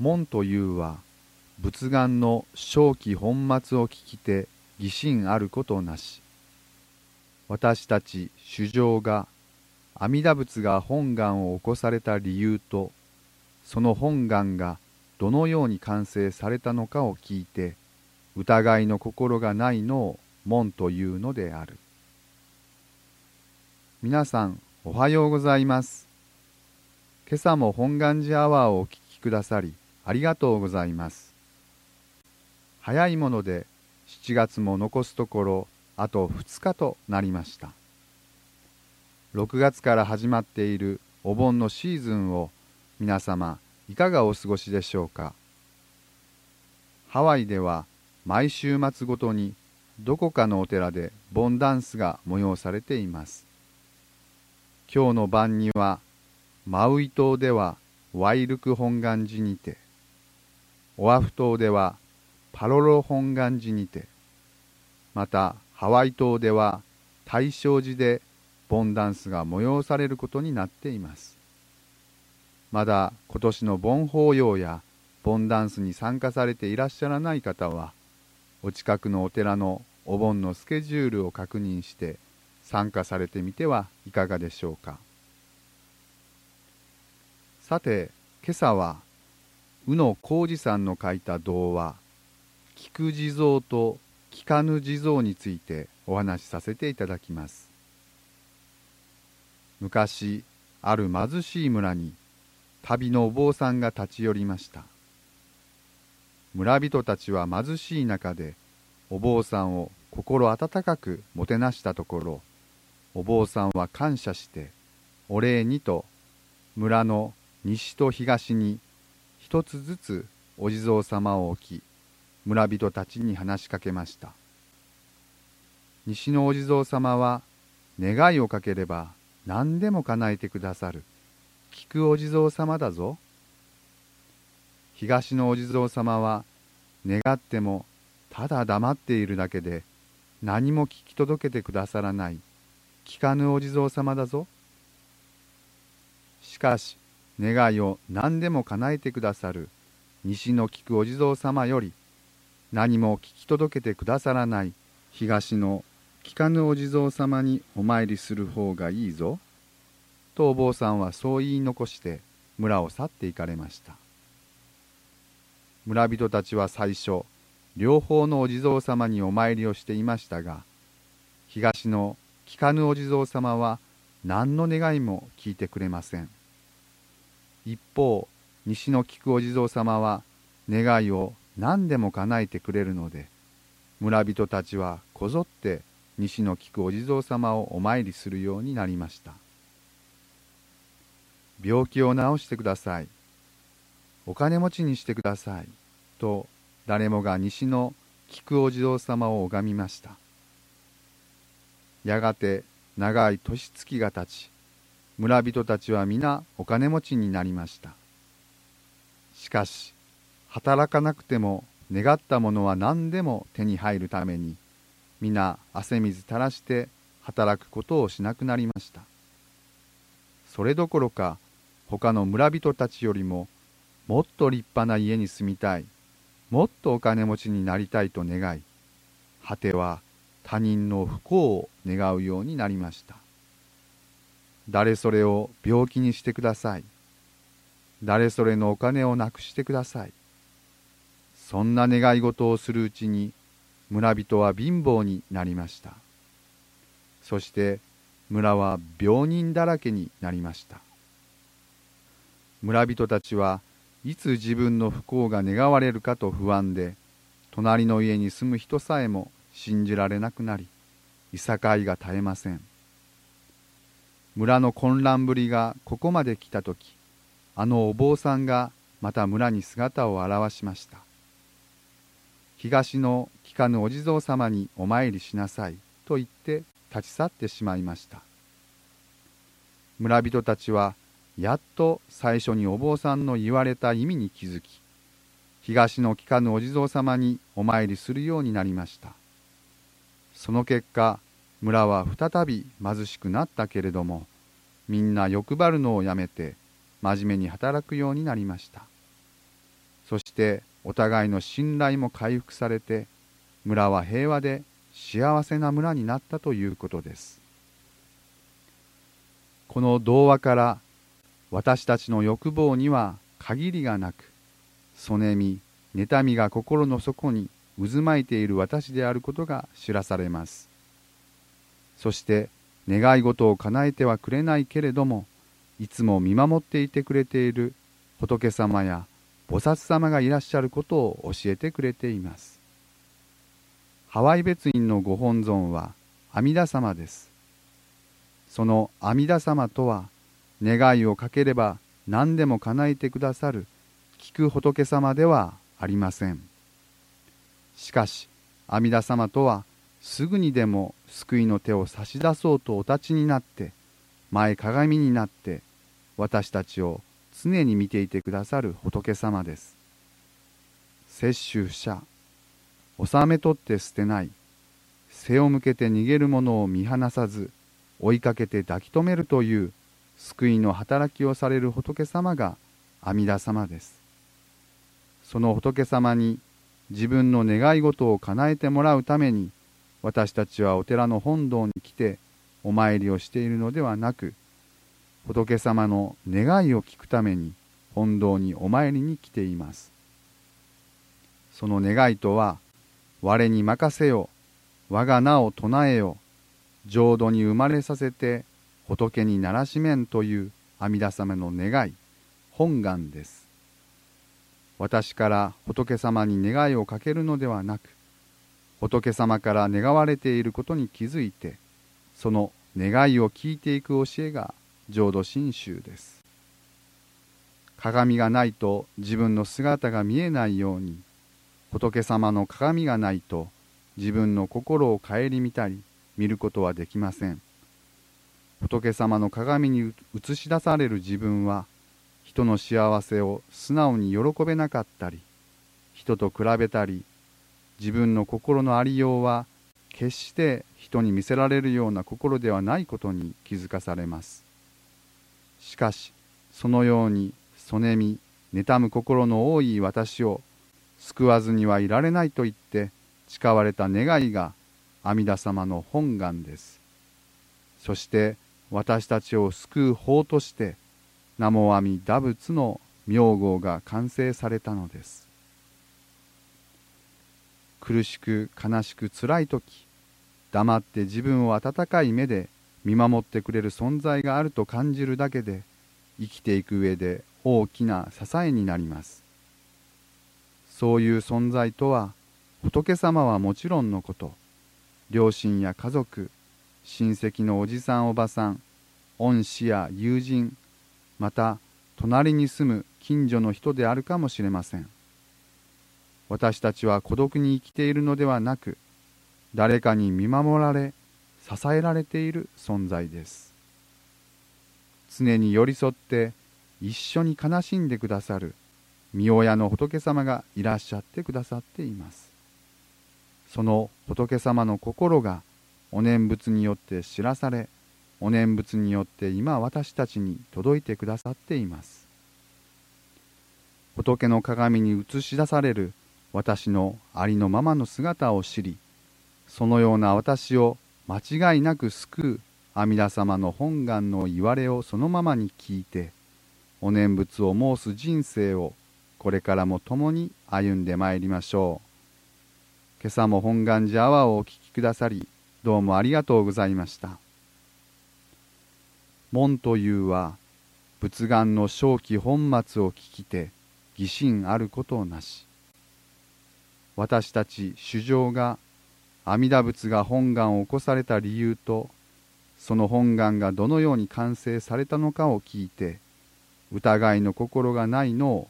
門というは仏願の正気本末を聞きて疑心あることなし。私たち主情が阿弥陀仏が本願を起こされた理由とその本願がどのように完成されたのかを聞いて疑いの心がないのを門というのである。皆さんおはようございます。今朝も本願寺アワーをお聞きくださりありがとうございます。早いもので7月も残すところあと2日となりました。6月から始まっているお盆のシーズンを皆様いかがお過ごしでしょうか？ハワイでは毎週末ごとにどこかのお寺で盆ダンスが催されています。今日の晩にはマウイ島ではワイルク本願寺にてオアフ島ではパロロ本願寺にてまたハワイ島では大正寺で盆ダンスが催されることになっています。まだ今年の盆法要や盆ダンスに参加されていらっしゃらない方はお近くのお寺のお盆のスケジュールを確認して参加されてみてはいかがでしょうか。さて今朝は宇野浩二さんの書いた童話「菊地蔵と聞かぬ地蔵についてお話しさせていただきます。昔ある貧しい村に旅のお坊さんが立ち寄りました。村人たちは貧しい中でお坊さんを心温かくもてなしたところお坊さんは感謝してお礼にと村の西と東に一つずつお地蔵様を置き村人たちに話しかけました。西のお地蔵様は願いをかければ何でも叶えてくださる。聞くお地蔵様だぞ。東のお地蔵様は願ってもただ黙っているだけで何も聞き届けてくださらない聞かぬお地蔵様だぞ。しかし願いを何でも叶えてくださる西の聞くお地蔵様より何も聞き届けてくださらない東の聞かぬお地蔵様にお参りする方がいいぞ。とお坊さんはそう言い残して村を去って行かれました。村人たちは最初、両方のお地蔵様にお参りをしていましたが、東の聞かぬお地蔵様は何の願いも聞いてくれません。一方、西の聞くお地蔵様は願いを何でも叶えてくれるので村人たちはこぞって西の聞くお地蔵様をお参りするようになりました。病気を治してください。お金持ちにしてください。と誰もが西の聞くお地蔵様を拝みました。やがて長い年月が経ち村人たちは皆お金持ちになりました。しかし働かなくても願ったものは何でも手に入るために皆汗水垂らして働くことをしなくなりました。それどころか他の村人たちよりももっと立派な家に住みたいもっとお金持ちになりたいと願い果ては他人の不幸を願うようになりました。誰それを病気にしてください。誰それのお金をなくしてください。そんな願い事をするうちに村人は貧乏になりました。そして村は病人だらけになりました。村人たちはいつ自分の不幸が願われるかと不安で隣の家に住む人さえも信じられなくなりいさかいが絶えません。村の混乱ぶりがここまで来た時あのお坊さんがまた村に姿を現しました。東の聞かぬお地蔵様にお参りしなさいと言って立ち去ってしまいました。村人たちはやっと最初にお坊さんの言われた意味に気づき東の聞かぬお地蔵様にお参りするようになりました。その結果村は再び貧しくなったけれどもみんな欲張るのをやめて真面目に働くようになりました。そしてお互いの信頼も回復されて村は平和で幸せな村になったということです。この童話から私たちの欲望には限りがなくそねみ妬みが心の底に渦巻いている私であることが知らされます。そして願い事を叶えてはくれないけれどもいつも見守っていてくれている仏様や菩薩様がいらっしゃることを教えてくれています。ハワイ別院のご本尊は阿弥陀様です。その阿弥陀様とは願いをかければ何でも叶えてくださる聞く仏様ではありません。しかし阿弥陀様とはすぐにでも救いの手を差し出そうとお立ちになって前鏡になって私たちを常に見ていてくださる仏様です。摂取者収め取って捨てない。背を向けて逃げる者を見放さず追いかけて抱き留めるという救いの働きをされる仏様が阿弥陀様です。その仏様に自分の願い事を叶えてもらうために私たちはお寺の本堂に来てお参りをしているのではなく仏様の願いを聞くために本堂にお参りに来ています。その願いとは我に任せよ我が名を唱えよ浄土に生まれさせて仏にならしめんという阿弥陀様の願い本願です。私から仏様に願いをかけるのではなく仏様から願われていることに気づいてその願いを聞いていく教えが浄土真宗です。鏡がないと自分の姿が見えないように仏様の鏡がないと自分の心を顧みたり見ることはできません。仏様の鏡に映し出される自分は人の幸せを素直に喜べなかったり人と比べたり自分の心のありようは決して人に見せられるような心ではないことに気づかされます。しかしそのようにそねみ妬む心の多い私を救わずにはいられないと言って誓われた願いが阿弥陀様の本願です。そして私たちを救う法として南無阿弥陀仏の名号が完成されたのです。苦しく悲しくつらい時黙って自分を温かい目で見守ってくれる存在があると感じるだけで生きていく上で大きな支えになります。そういう存在とは仏様はもちろんのこと。両親や家族親戚のおじさんおばさん恩師や友人また隣に住む近所の人であるかもしれません。私たちは孤独に生きているのではなく誰かに見守られ支えられている存在です。常に寄り添って一緒に悲しんでくださる御親の仏様がいらっしゃってくださっています。その仏様の心がお念仏によって知らされお念仏によって今私たちに届いてくださっています。仏の鏡に映し出される私のありのままの姿を知りそのような私を間違いなく救う阿弥陀様の本願の言われをそのままに聞いてお念仏を申す人生をこれからも共に歩んでまいりましょう。今朝も本願寺アワーをお聴きくださりどうもありがとうございました。門というは仏願の正気本末を聞きて疑心あることなし。私たち主情が阿弥陀仏が本願を起こされた理由とその本願がどのように完成されたのかを聞いて疑いの心がないのを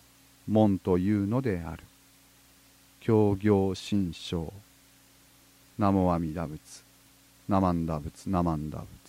門というのである。教行心象ナモ阿弥陀仏。ナマンダ仏。ナマンダ仏。